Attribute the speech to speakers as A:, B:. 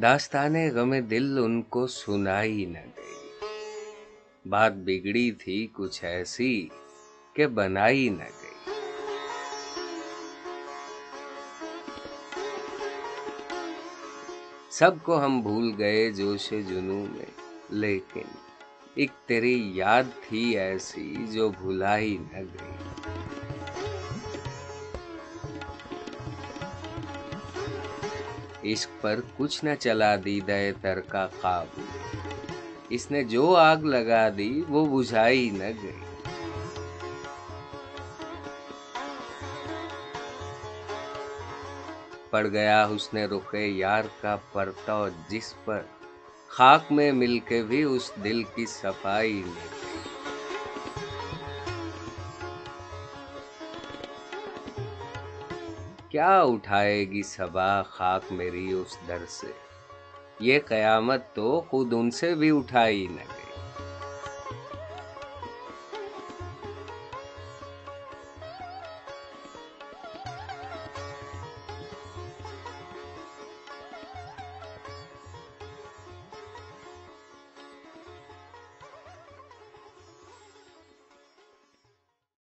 A: داستان غم دل ان کو سنائی نہ گئی بات بگڑی تھی کچھ ایسی کہ بنائی نہ گئی سب کو ہم بھول گئے جوش جنو میں، لیکن ایک تیری یاد تھی ایسی جو بھلائی نہ گئی عشق پر کچھ نہ چلا دی دے تر کا قابو۔ اس نے جو آگ لگا دی، وہ بجھائی نہ گئی۔ پڑ گیا حسن رخ یار کا پرتو، جس پر خاک میں مل کے بھی اس دل کی صفائی نہ کیا اٹھائے گی صبا خاک میری اس در سے؟ یہ قیامت تو خود ان سے بھی اٹھائی نہ گئی۔